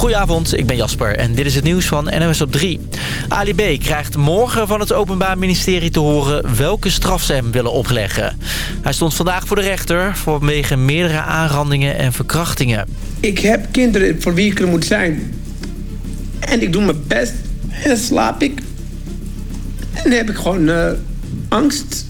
Goedenavond, ik ben Jasper en dit is het nieuws van NOS op 3. Ali B. krijgt morgen van het Openbaar Ministerie te horen welke straf ze hem willen opleggen. Hij stond vandaag voor de rechter vanwege meerdere aanrandingen en verkrachtingen. Ik heb kinderen voor wie ik er moet zijn. En ik doe mijn best en slaap ik. En heb ik gewoon uh, angst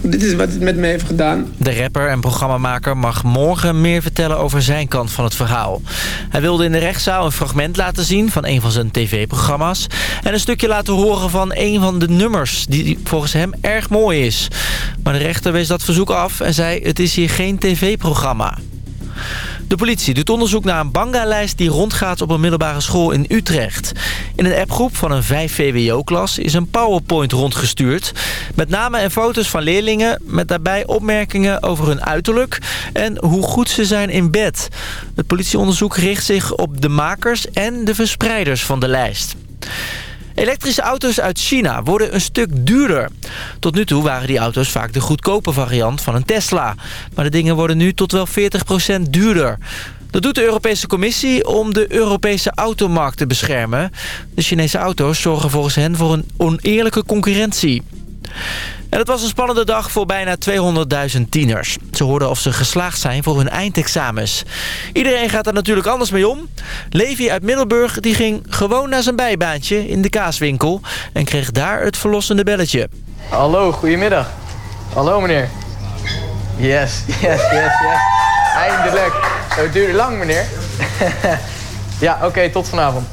dit is wat het met me heeft gedaan. De rapper en programmamaker mag morgen meer vertellen over zijn kant van het verhaal. Hij wilde in de rechtszaal een fragment laten zien van een van zijn tv-programma's... en een stukje laten horen van een van de nummers die volgens hem erg mooi is. Maar de rechter wees dat verzoek af en zei het is hier geen tv-programma. De politie doet onderzoek naar een banga-lijst die rondgaat op een middelbare school in Utrecht. In een appgroep van een 5 VWO-klas is een powerpoint rondgestuurd. Met namen en foto's van leerlingen met daarbij opmerkingen over hun uiterlijk en hoe goed ze zijn in bed. Het politieonderzoek richt zich op de makers en de verspreiders van de lijst. Elektrische auto's uit China worden een stuk duurder. Tot nu toe waren die auto's vaak de goedkope variant van een Tesla. Maar de dingen worden nu tot wel 40% duurder. Dat doet de Europese Commissie om de Europese automarkt te beschermen. De Chinese auto's zorgen volgens hen voor een oneerlijke concurrentie. En het was een spannende dag voor bijna 200.000 tieners. Ze hoorden of ze geslaagd zijn voor hun eindexamens. Iedereen gaat er natuurlijk anders mee om. Levi uit Middelburg die ging gewoon naar zijn bijbaantje in de kaaswinkel... en kreeg daar het verlossende belletje. Hallo, goedemiddag. Hallo meneer. Yes, yes, yes, yes. Eindelijk. Het duurde lang meneer. ja, oké, tot vanavond.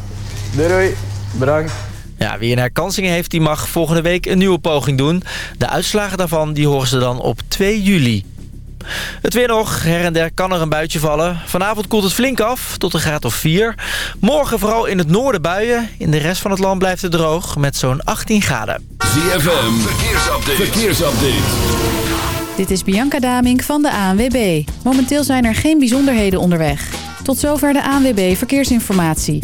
Doei doei. Bedankt. Ja, wie een herkansing heeft, die mag volgende week een nieuwe poging doen. De uitslagen daarvan die horen ze dan op 2 juli. Het weer nog. Her en der kan er een buitje vallen. Vanavond koelt het flink af, tot een graad of 4. Morgen vooral in het noorden buien. In de rest van het land blijft het droog, met zo'n 18 graden. ZFM, verkeersupdate. verkeersupdate. Dit is Bianca Damink van de ANWB. Momenteel zijn er geen bijzonderheden onderweg. Tot zover de ANWB Verkeersinformatie.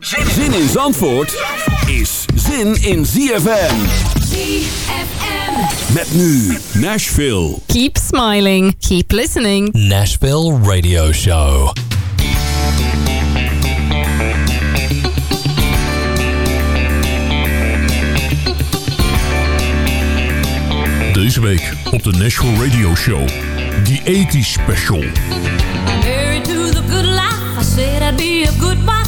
Zin in Zandvoort is zin in ZFM. ZFM. Met nu Nashville. Keep smiling. Keep listening. Nashville Radio Show. Deze week op de Nashville Radio Show. The 80s Special. Married to the good life. I said I'd be a good wife.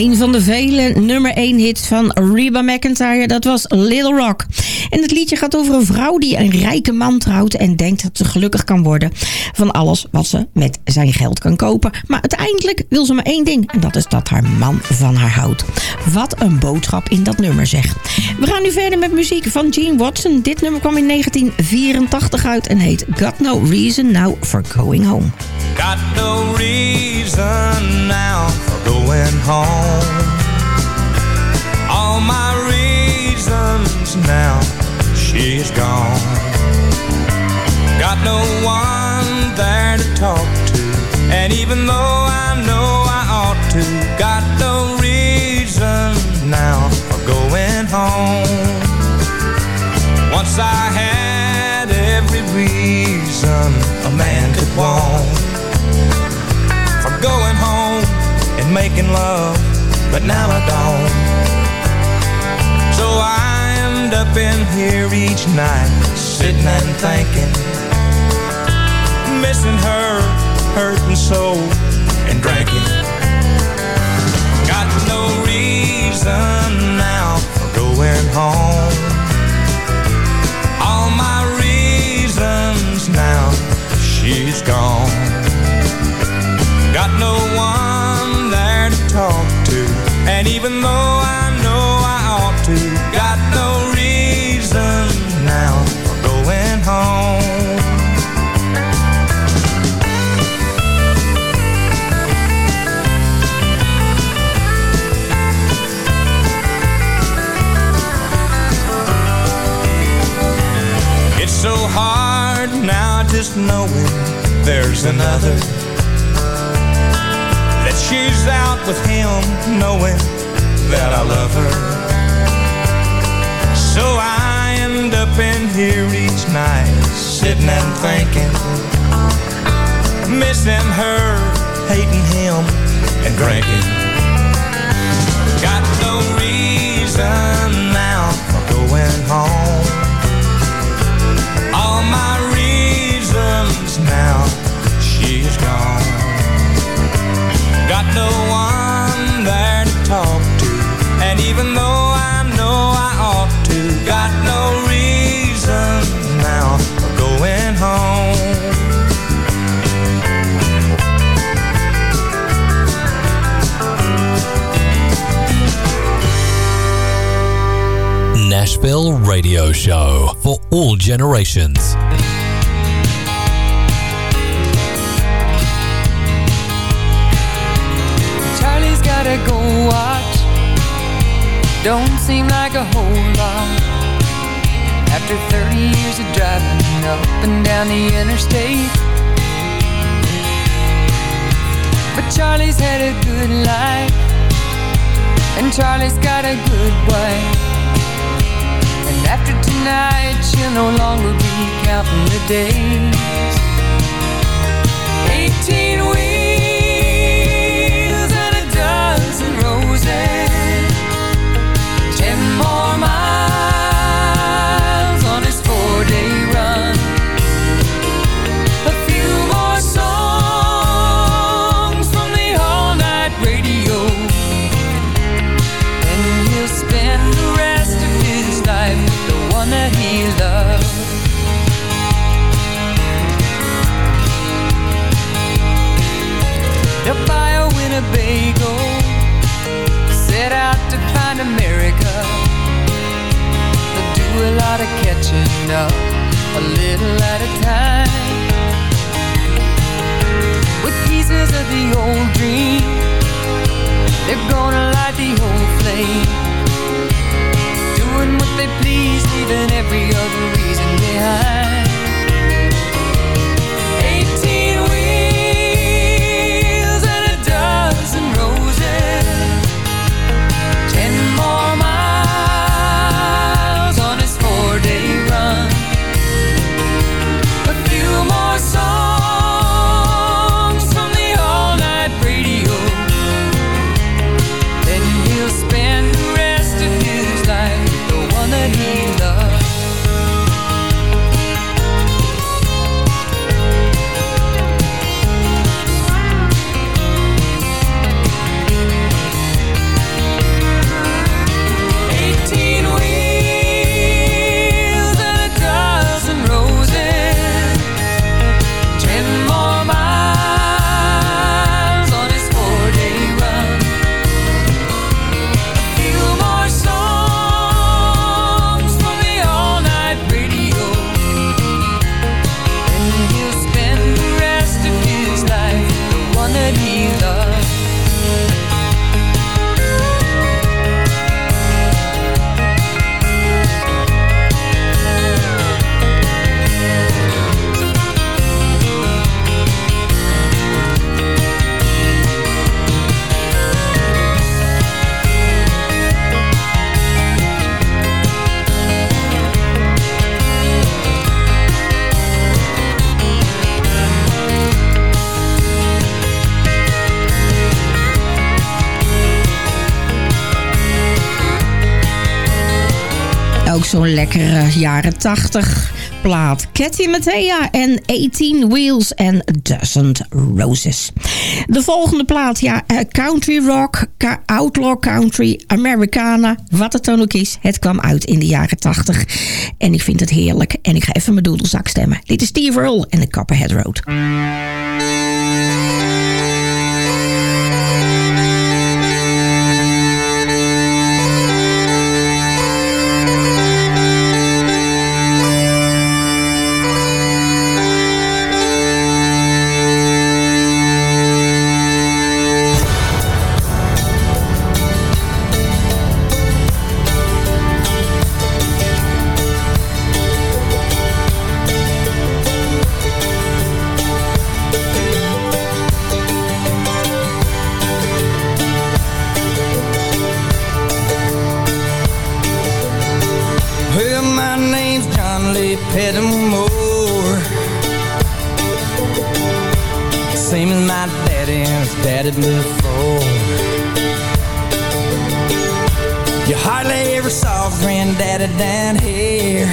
Een van de vele nummer 1 hits van Reba McIntyre, dat was Little Rock. En het liedje gaat over een vrouw die een rijke man trouwt en denkt dat ze gelukkig kan worden van alles wat ze met zijn geld kan kopen. Maar uiteindelijk wil ze maar één ding en dat is dat haar man van haar houdt. Wat een boodschap in dat nummer zeg. We gaan nu verder met muziek van Gene Watson. Dit nummer kwam in 1984 uit en heet Got No Reason Now for Going Home. Got no reason now for going home. All my reasons now, she's gone. Got no one there to talk to. And even though I know I ought to, got no reason now for going home. Once I had every reason a man could want for going home and making love, but now I don't. So I end up in here each night, sitting and thinking, missing her, hurting so, and drinking. Got no reason now for going home. All my reasons now, she's gone. And even though I know I ought to, got no reason now for going home. It's so hard now just knowing there's another she's out with him knowing that I love her. So I end up in here each night, sitting and thinking, missing her, hating him, and drinking. Got no reason now for going home. All my reasons now, she's gone. One there to talk to. And even though I know I ought to, got no reason now for going home. Nashville Radio Show for all generations. Gotta go watch. Don't seem like a whole lot. After 30 years of driving up and down the interstate. But Charlie's had a good life. And Charlie's got a good wife. And after tonight, she'll no longer be counting the days. Catching up, a little at a time. With pieces of the old dream, they're gonna light the old flame. Doing what they please, leaving every other reason behind. Lekkere jaren 80 plaat. Cathy Mattea en 18 Wheels en Doesn't Roses. De volgende plaat, ja, eh, country rock, outlaw country, Americana, wat het dan ook is. Het kwam uit in de jaren 80 en ik vind het heerlijk. En ik ga even mijn doedelzak stemmen. Dit is Steve Earle en de Copperhead Road. Pettimore. Same as my daddy and his daddy before. You hardly ever saw granddaddy down here.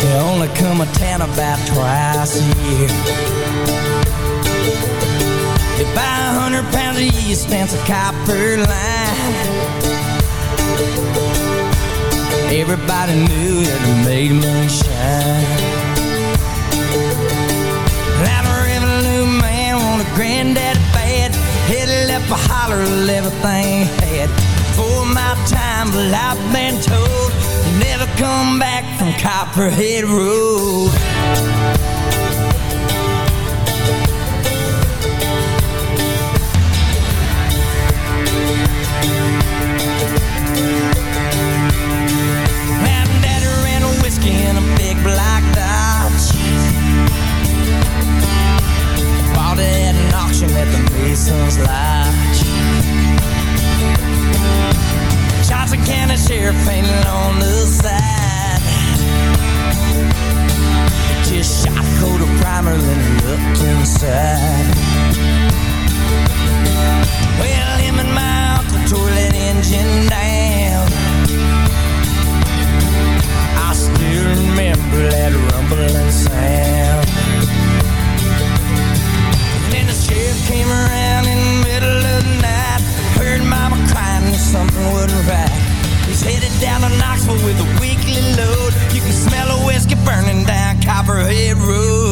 They only come a town about twice a year. They buy a hundred pounds of yeast and some copper line. Everybody knew that it made money shine. That revenue man wanted granddaddy bad. Headed up a holler of everything had. For my time, but I've been told never come back from Copperhead Road. Cannon painted on the side. Just shot a coat of primer, then looked inside. Well, him and my uncle tore that engine down. I still remember that rumbling sound. Then the sheriff came around in the middle of the night. Heard mama crying that something wasn't right. To Knoxville with a weekly load. You can smell a whiskey burning down Copperhead Road.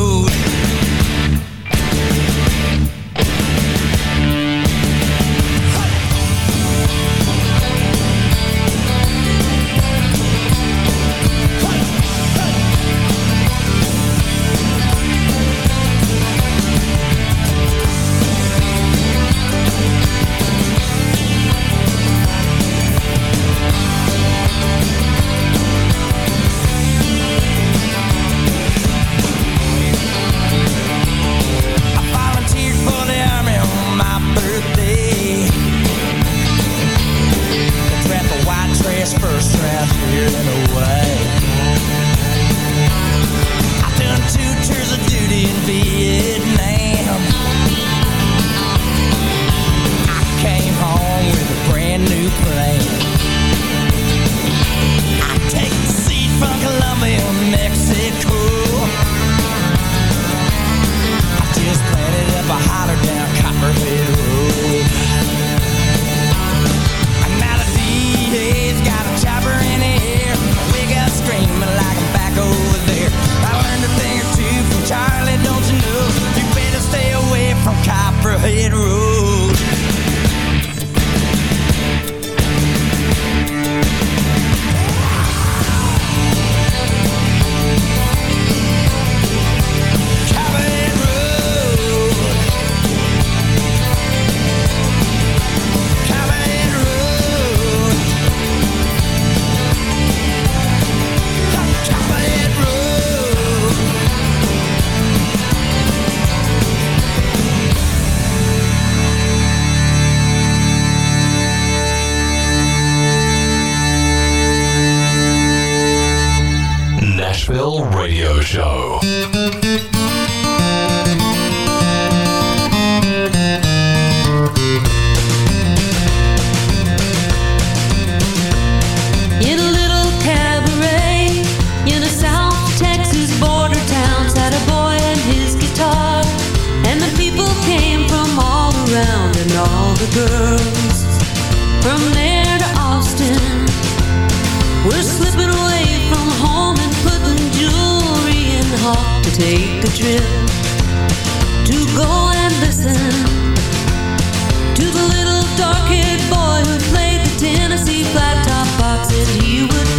Nashville Radio Show. a trip to go and listen to the little dark-haired boy who played the Tennessee flat top box and he would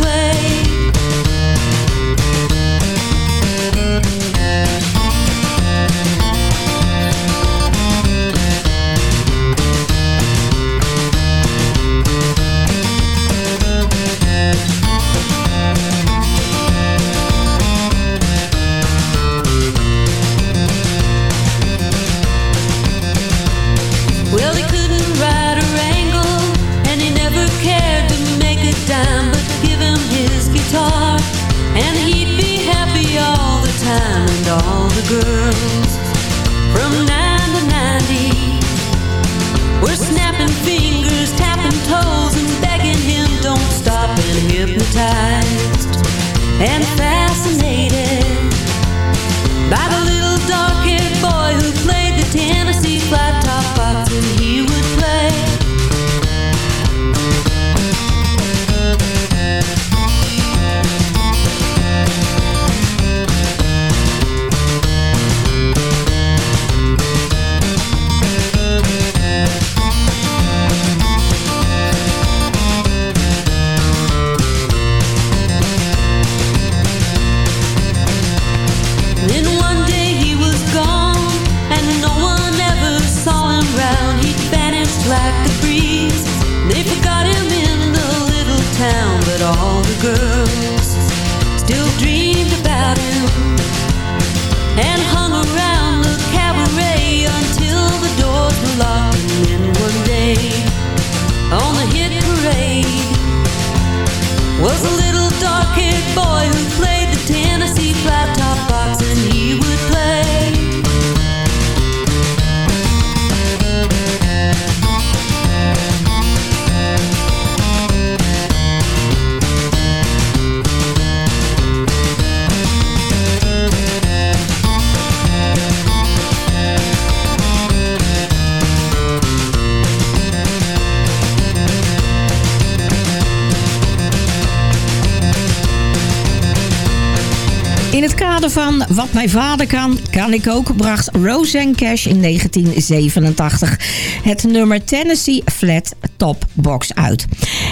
Wat mijn vader kan, kan ik ook, bracht Roseanne Cash in 1987 het nummer Tennessee Flat Top Box uit.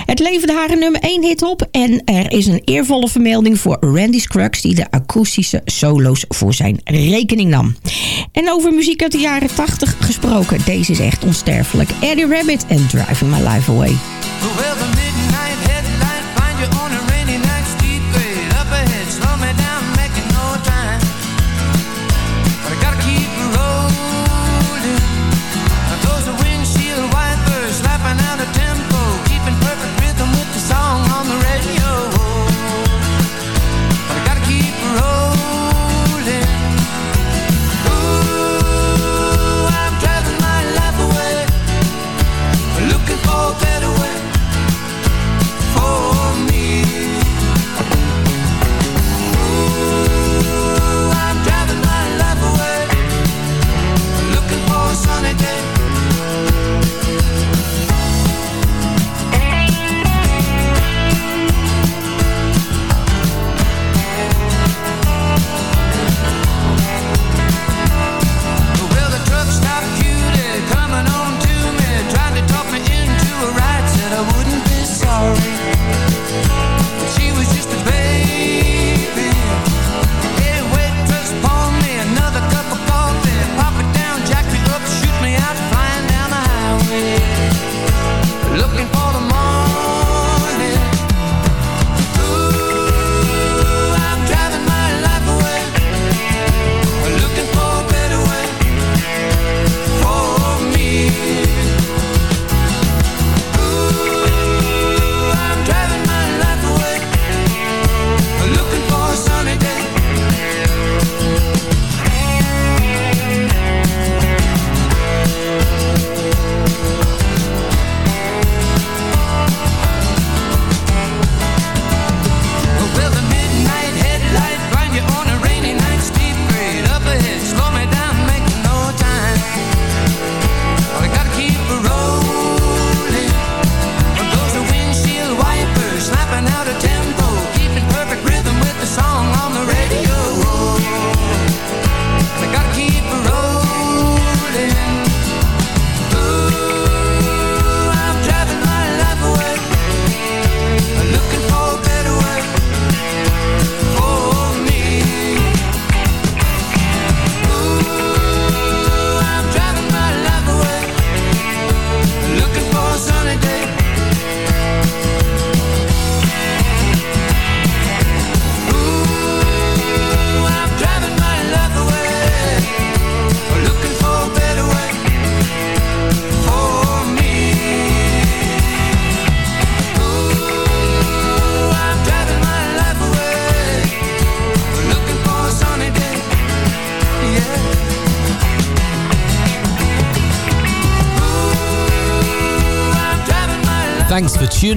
Het leverde haar een nummer 1 hit op en er is een eervolle vermelding voor Randy Scruggs die de akoestische solo's voor zijn rekening nam. En over muziek uit de jaren 80 gesproken, deze is echt onsterfelijk. Eddie Rabbit en Driving My Life Away.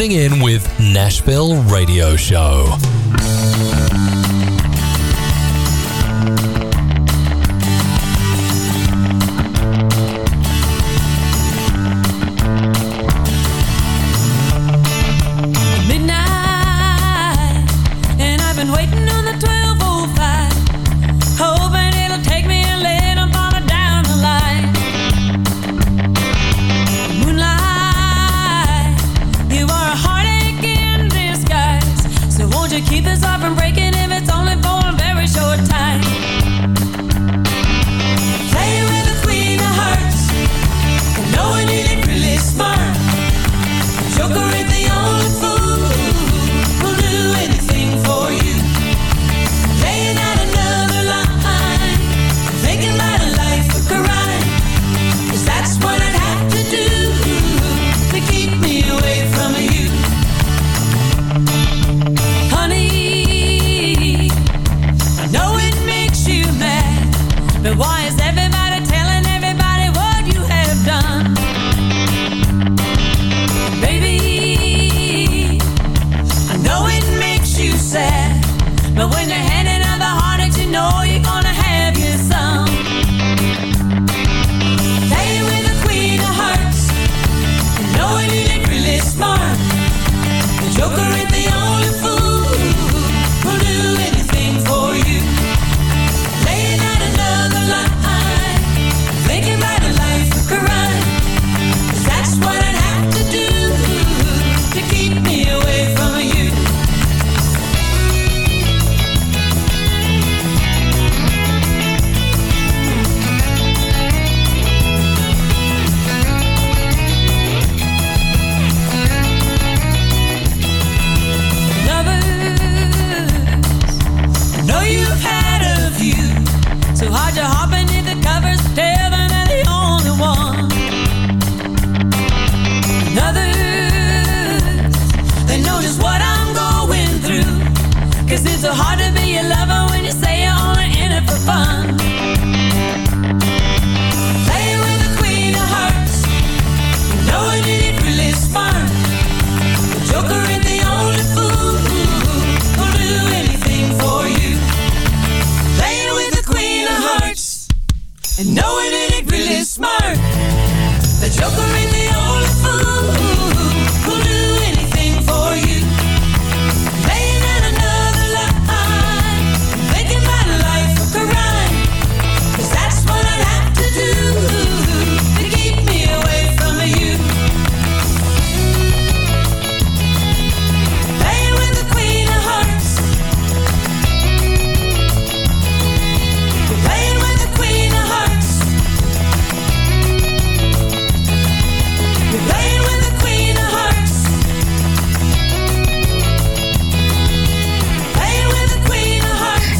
tuning in with Nashville Radio Show.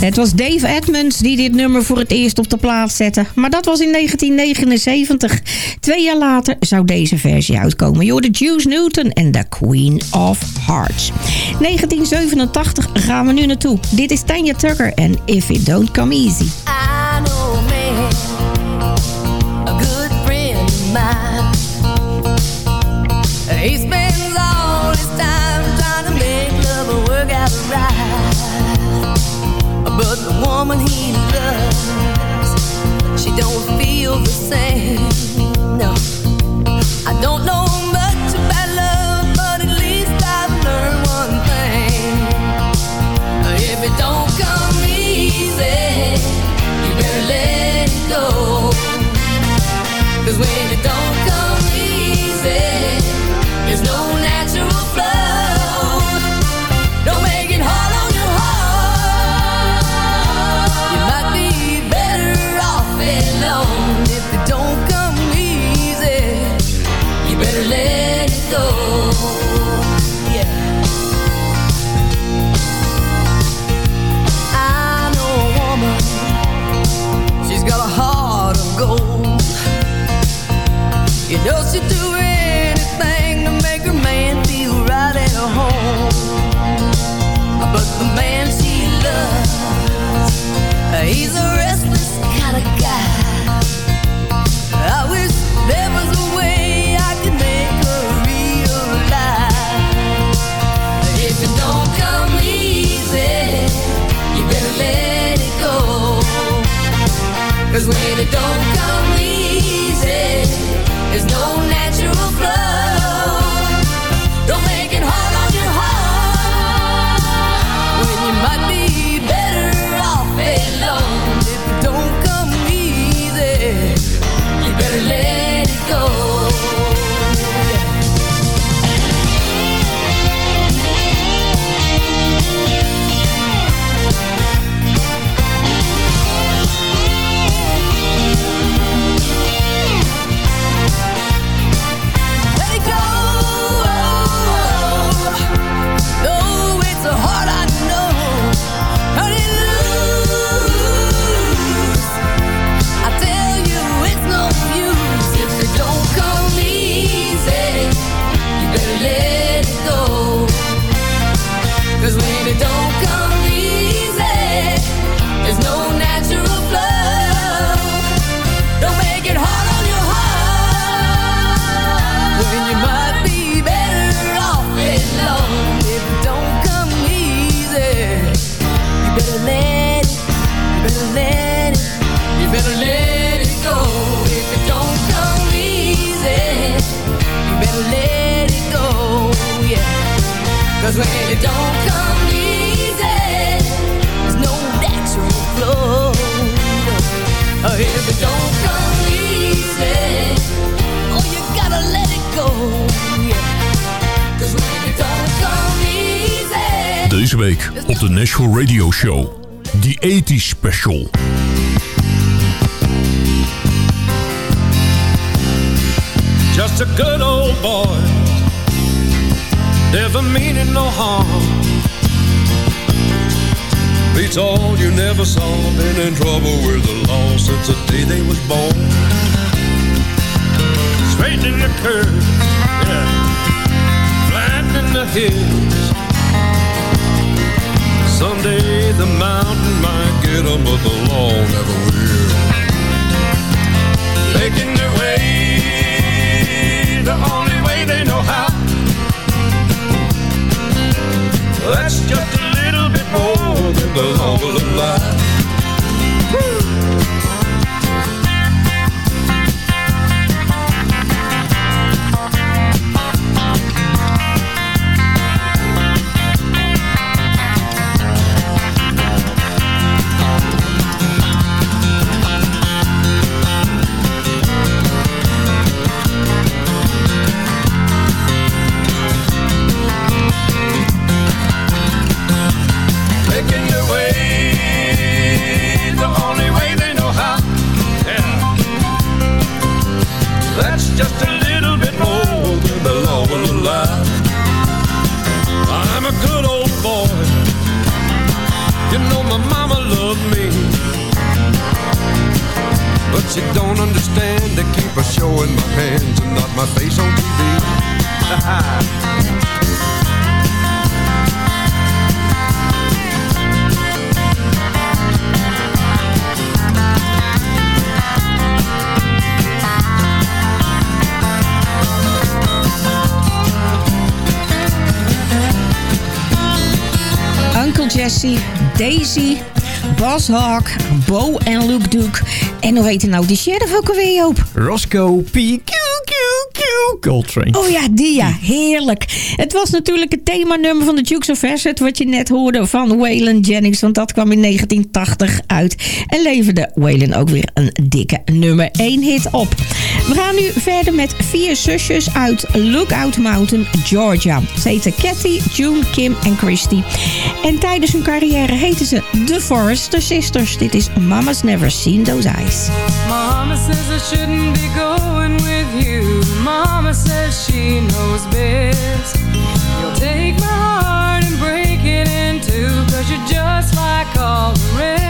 Het was Dave Edmonds die dit nummer voor het eerst op de plaats zette. Maar dat was in 1979. Twee jaar later zou deze versie uitkomen. Je de Juice Newton en The Queen of Hearts. 1987 gaan we nu naartoe. Dit is Tanya Tucker en If It Don't Come Easy. A good friend mine. Deze week op de Nashville Radio Show. The 80s Special. Just a good old boy, never meaning no harm. Beats all you never saw, been in trouble with the law since the day they was born. Straightening the curves, yeah, flattening the hills. Someday the mountain might get 'em, but the law never will. Making their way the only way they know how. That's just a little bit more than the law will allow. Daisy, Boss Hawk, Bo en Luke Duke. En hoe heet nou die sheriff ook alweer, Joop? Roscoe P. Coltrane. Oh ja, die ja. Heerlijk. Het was natuurlijk het themanummer van de Dukes of Hazzard... wat je net hoorde van Waylon Jennings... want dat kwam in 1980 uit. En leverde Waylon ook weer een dikke nummer 1 hit op. We gaan nu verder met vier zusjes uit Lookout Mountain, Georgia. Ze heten Kathy, June, Kim en Christy. En tijdens hun carrière heten ze The Forrester Sisters. Dit is Mama's Never Seen Those Eyes. Mama says I shouldn't be going says she knows best. You'll take my heart and break it in two. Cause you're just like all the rest.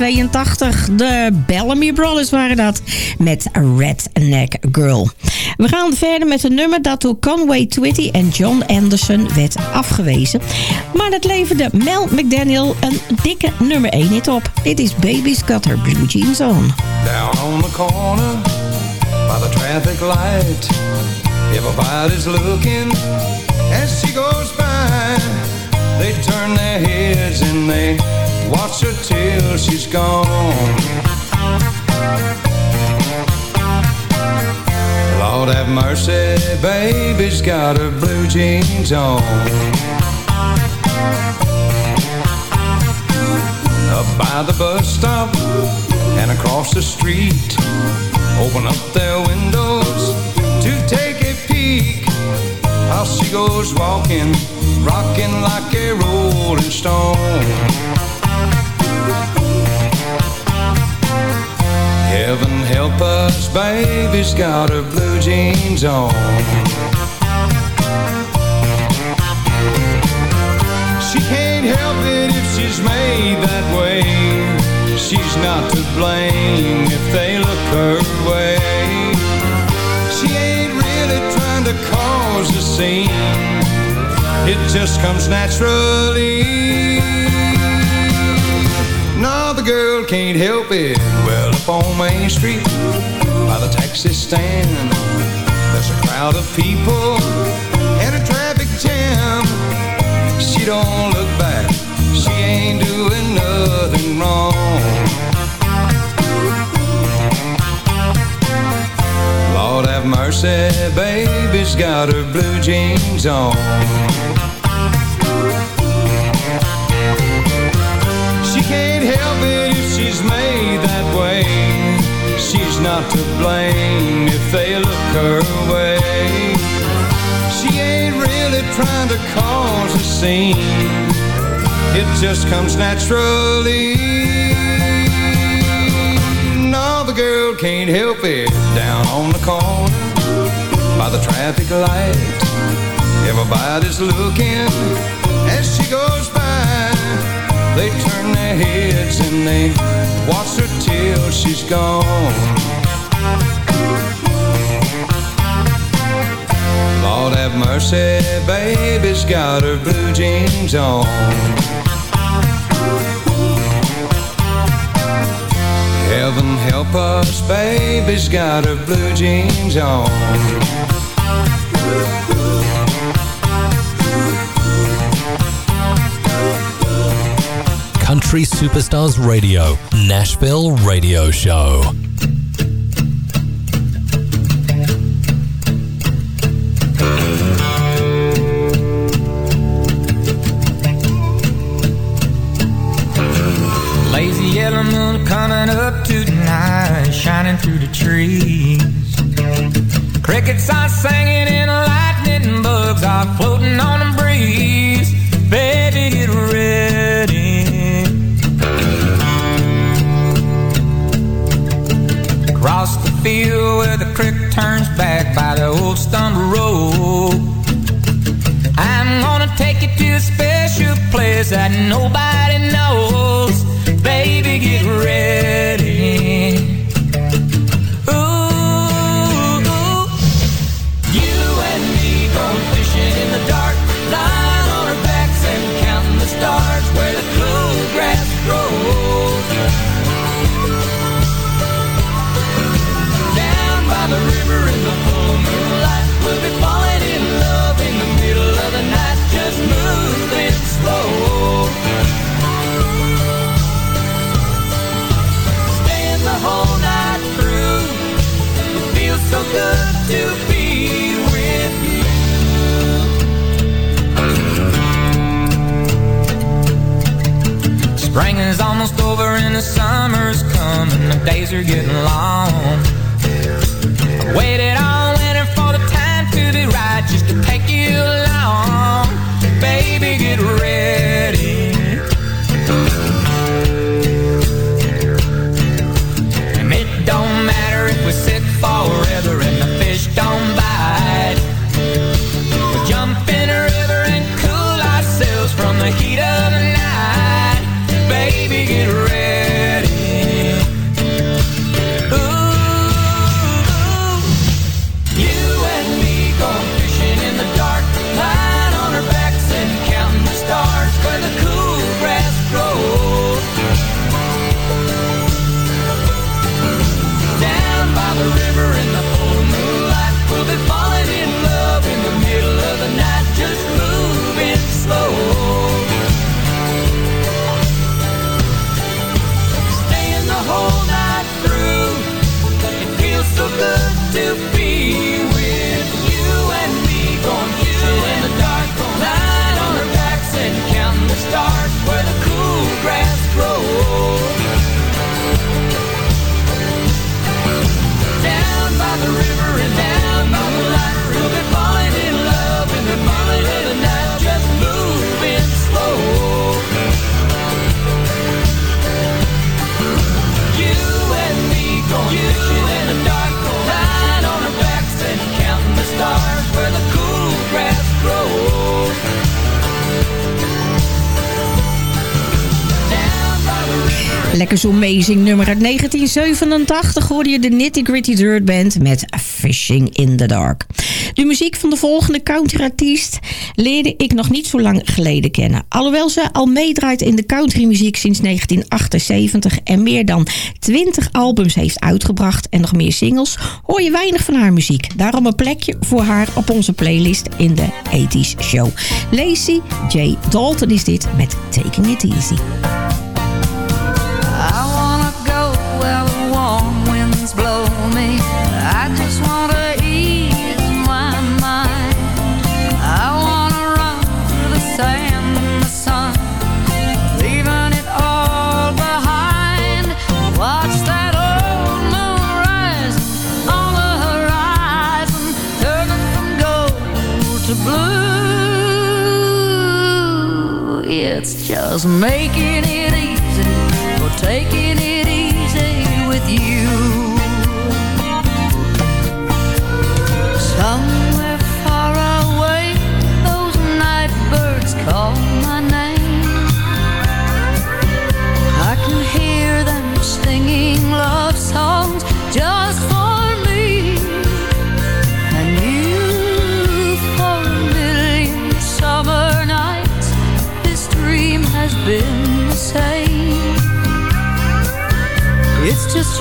1982. De Bellamy Brothers waren dat met Redneck Girl. We gaan verder met een nummer dat door Conway Twitty en John Anderson werd afgewezen. Maar dat leverde Mel McDaniel een dikke nummer 1 hit op. Dit is Baby's Got Her Blue Jeans On. Down on the corner, by the traffic light. Everybody's looking as she goes by. They turn their heads and they... Watch her till she's gone. Lord have mercy, baby's got her blue jeans on. Up by the bus stop and across the street Open up their windows to take a peek. How she goes walking, rocking like a rolling stone. Heaven help us, baby's got her blue jeans on. She can't help it if she's made that way. She's not to blame if they look her way. She ain't really trying to cause a scene. It just comes naturally. Girl can't help it. Well, up on Main Street, by the taxi stand, there's a crowd of people and a traffic jam. She don't look back. She ain't doing nothing wrong. Lord have mercy, baby's got her blue jeans on. Not to blame if they look her way. She ain't really trying to cause a scene. It just comes naturally. No, the girl can't help it. Down on the corner, by the traffic light, everybody's looking as she goes by. They turn their heads and they watch her till she's gone. Lord have mercy, baby's got her blue jeans on. Heaven help us, baby's got her blue jeans on. Country Superstars Radio, Nashville Radio Show. Lazy yellow moon coming up tonight, shining through the trees. Crickets are singing and lightning bugs are floating on the breeze. Baby, get ready. Field where the creek turns back by the old stump road. I'm gonna take you to a special place that nobody knows. Baby, get ready. Days are getting long. I waited amazing nummer uit 1987 hoorde je de Nitty Gritty Dirt Band met Fishing in the Dark. De muziek van de volgende countryartiest leerde ik nog niet zo lang geleden kennen. Alhoewel ze al meedraait in de countrymuziek sinds 1978 en meer dan 20 albums heeft uitgebracht en nog meer singles, hoor je weinig van haar muziek. Daarom een plekje voor haar op onze playlist in de 80s show. Lacey J. Dalton is dit met Taking It Easy. Just wanna ease my mind. I wanna run to the same sun, leaving it all behind. Watch that old moon rise on the horizon, turning from gold to blue. It's just making it easy for taking it easy with you.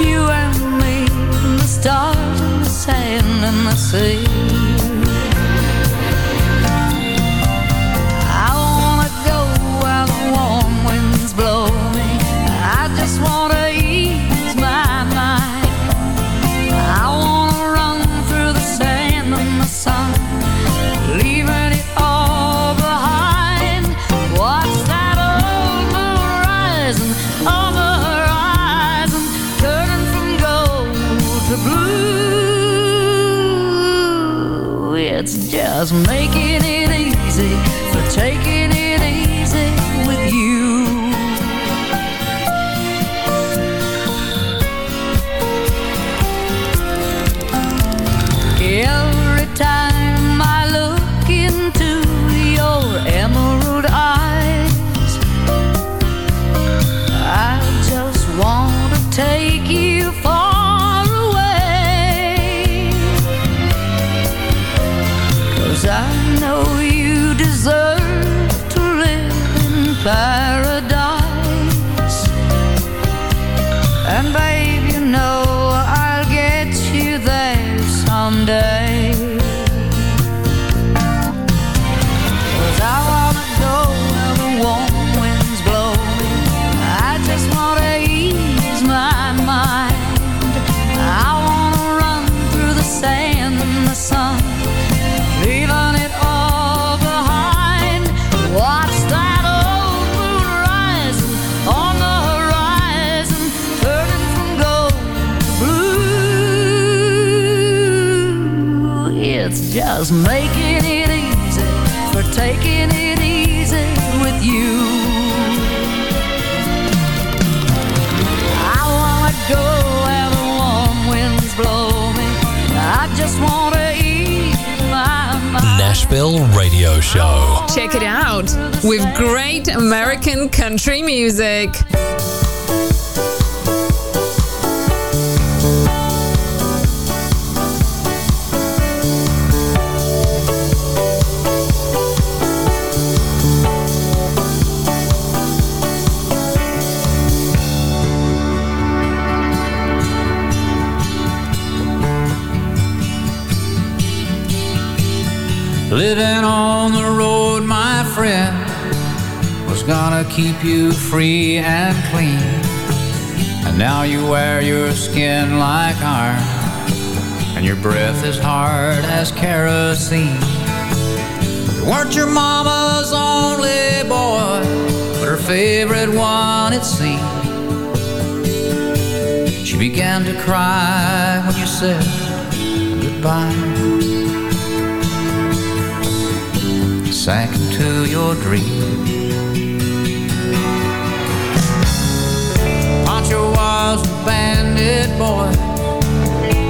You and me, and the stars and the sand and the sea. It's just you It's just making it easy for taking it easy with you. I wanna go where the warm winds blow me. I just wanna ease my mind. Nashville Radio Show. Check it out with great American country music. Living on the road, my friend, was gonna keep you free and clean. And now you wear your skin like iron, and your breath is hard as kerosene. You weren't your mama's only boy, but her favorite one, it seemed. She began to cry when you said goodbye sack to your dream. Pancho was a bandit boy.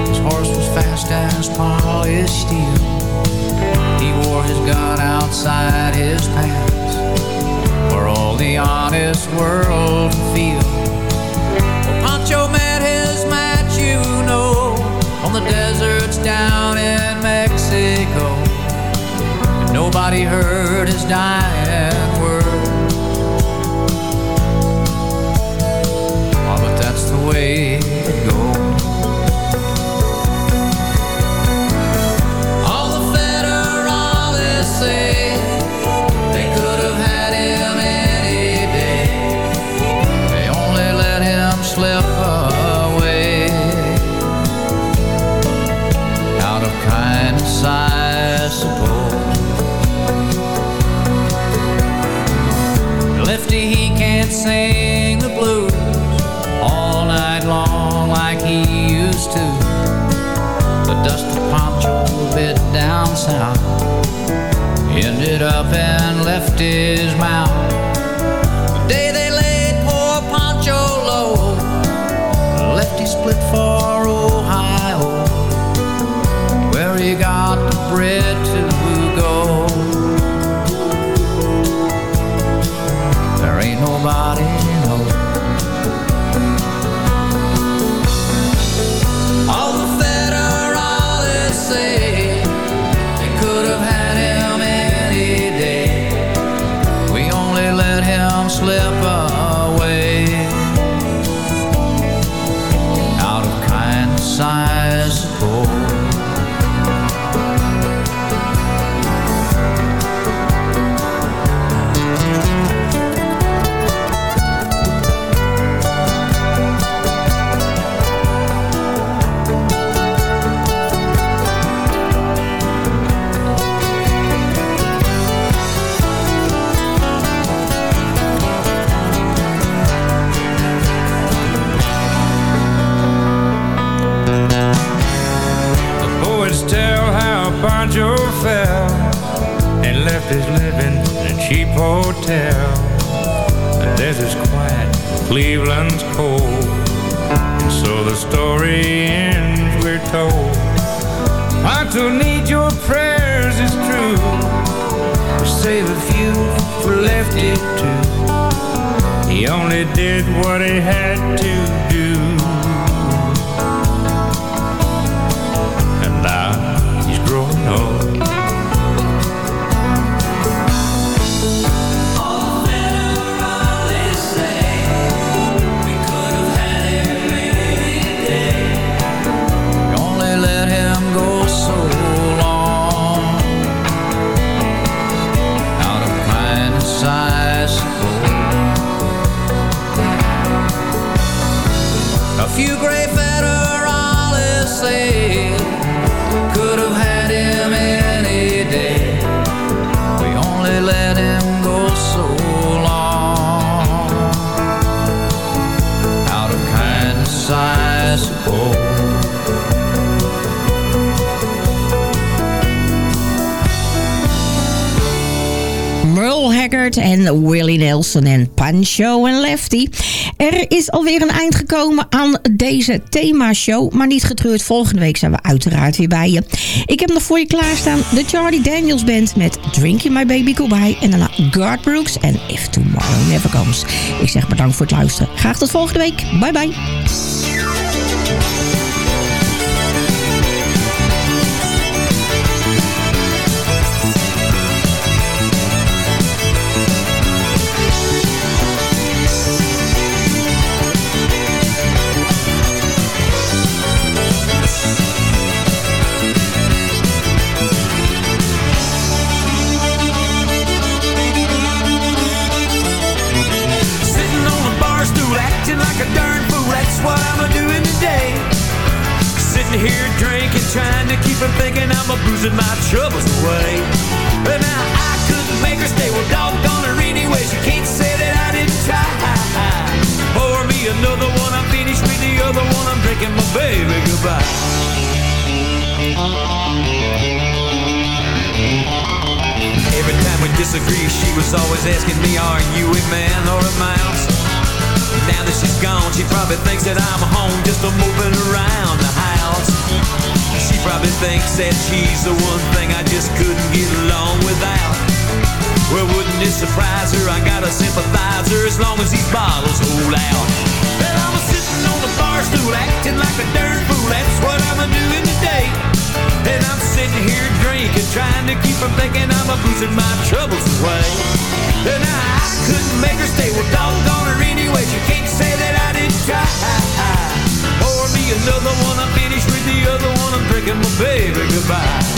His horse was fast as polished steel. He wore his gun outside his pants for all the honest world to feel. Well, Pancho met his match, you know, on the deserts down in Nobody heard his dying words. Oh, but that's the way En Willie Nelson en Pancho en Lefty. Er is alweer een eind gekomen aan deze themashow. Maar niet getreurd, volgende week zijn we uiteraard weer bij je. Ik heb nog voor je klaarstaan de Charlie Daniels Band met Drinking My Baby Goodbye. En daarna Garth Brooks en If Tomorrow Never Comes. Ik zeg bedankt voor het luisteren. Graag tot volgende week. Bye bye. Disagree, she was always asking me, Are you a man or a mouse? Now that she's gone, she probably thinks that I'm home just a moving around the house. She probably thinks that she's the one thing I just couldn't get along without. Well, wouldn't it surprise her? I got a sympathizer as long as these bottles hold out. Well, I'm sitting on the bar stool acting like a darn fool. That's what I'm doing today. And I'm sitting here drinking, trying to keep from thinking I'm a boozing my troubles away. And I couldn't make her stay, well, doggone her anyway. She can't say that I didn't try. Pour me another one, I'm finished with the other one. I'm drinking my baby goodbye.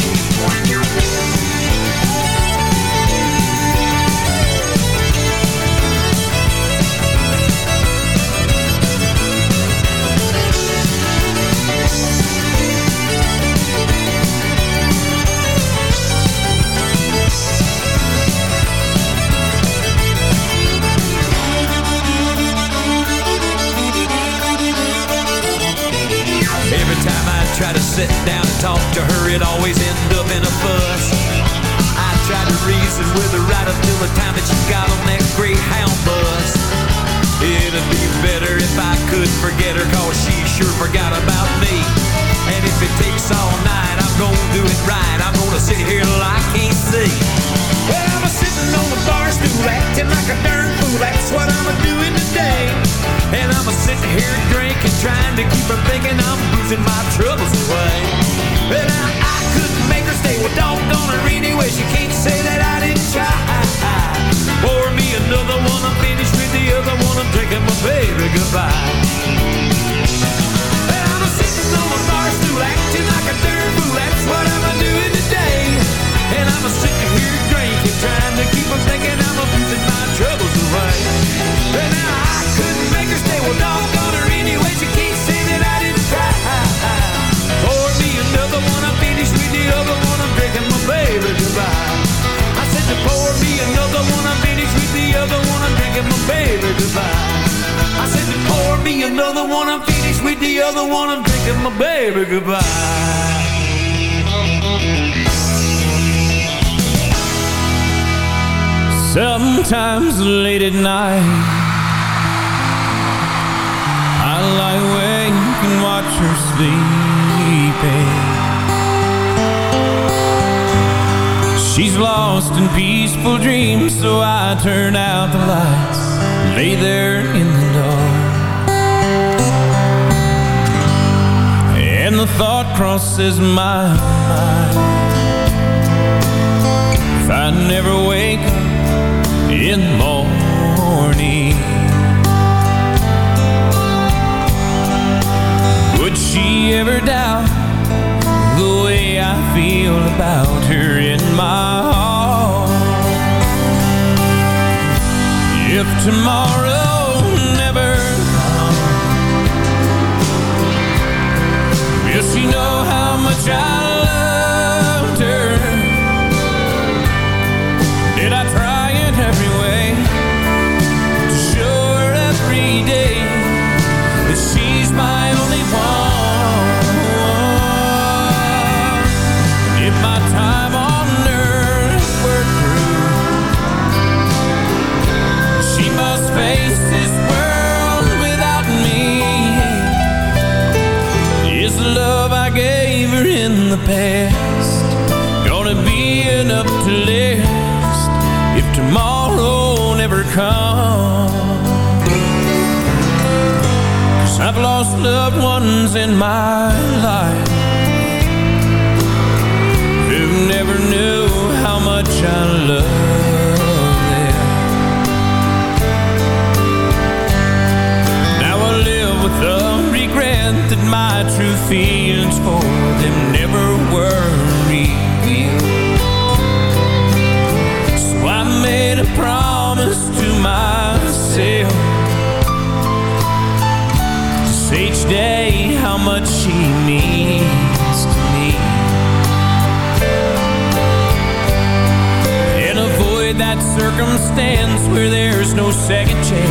Try to sit down and talk to her, it always ends up in a fuss. I try to reason with her right up till the time that she got on that Greyhound bus. It'd be better if I could forget her, cause she sure forgot about me. And if it takes all night, I'm gonna do it right. I'm gonna sit here till I can't see. Well, I'm a sitting on the bar stool, acting like a darn fool. That's what I'm a doing today. And I'm a sitting here drinking, trying to keep from thinking I'm losing my troubles away. But I, I couldn't make her stay. Well, doggone her anyway. She can't say that I didn't try. Pour me another one. I'm finished with the other one. I'm drinking my baby goodbye. And I'm a sitting on a bar stool, acting like a darn fool. That's what I'm doing today. And I'm a sitting here drinking, trying to keep from thinking I'm abusing my my baby goodbye. Sometimes late at night I lie awake and watch her sleeping She's lost in peaceful dreams So I turn out the lights Lay there in the dark the thought crosses my mind. If I never wake up in the morning Would she ever doubt the way I feel about her in my heart? If tomorrow how in the past. Gonna be enough to last If tomorrow never comes. Cause I've lost loved ones in my life Who never knew how much I loved my true feelings for them never were real. So I made a promise to myself say each day how much she means to me. And avoid that circumstance where there's no second chance